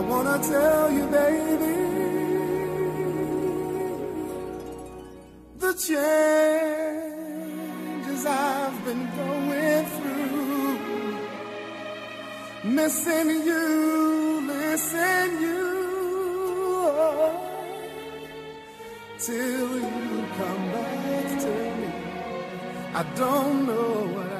I wanna tell you, baby, the changes I've been going through, missing you, missing you, oh, till you come back to me. I don't know what I'm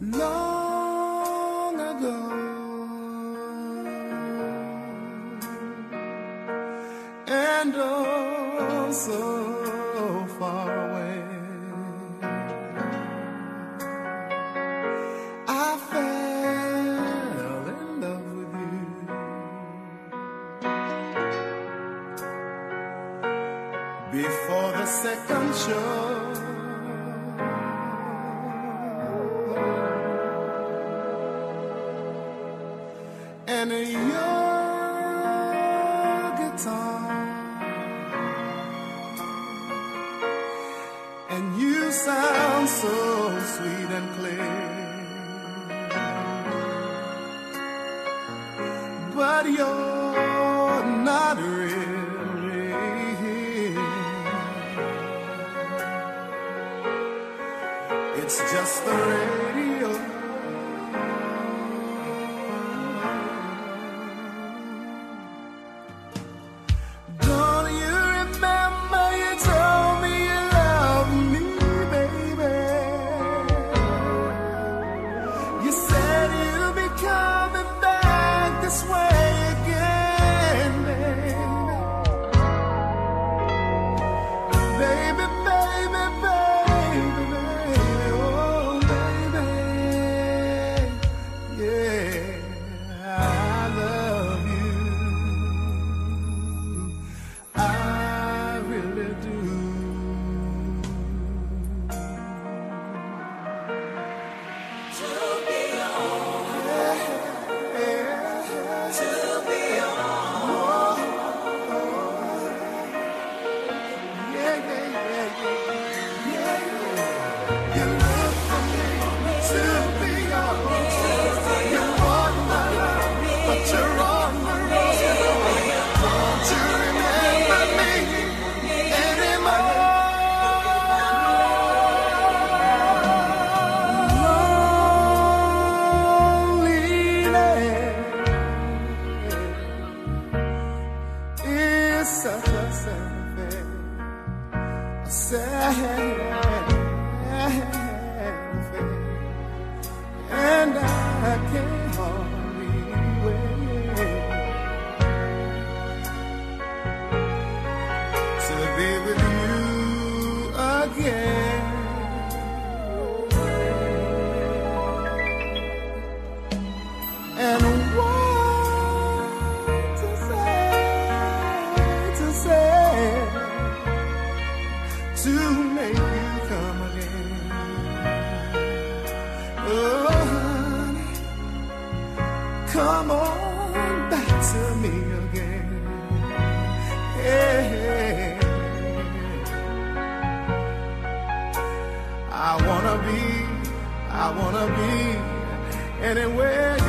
Long ago, and oh, so far away. I fell in love with you before the second show. And your guitar, and you sound so sweet and clear. but you're not really here. It's just the radio. come on back to me again. Yeah. I wanna be, I wanna be anywhere.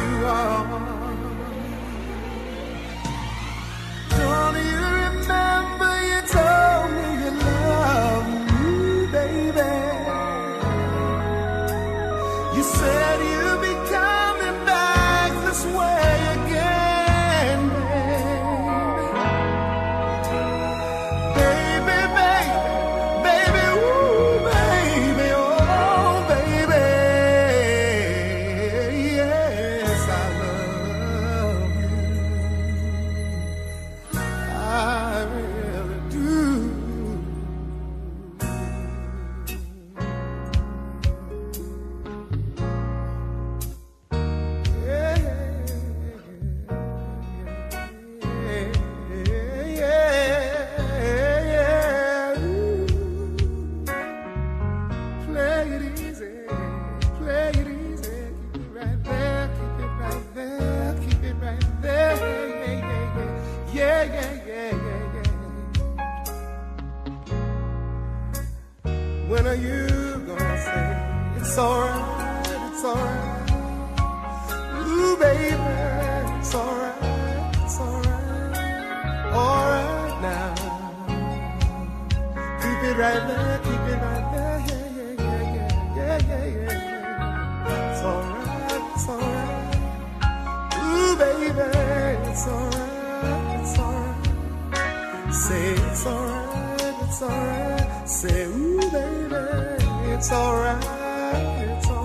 When are you gonna say it's alright, it's alright? Ooh, baby, it's alright, it's alright, alright now. Keep it right back. it's alright, it's.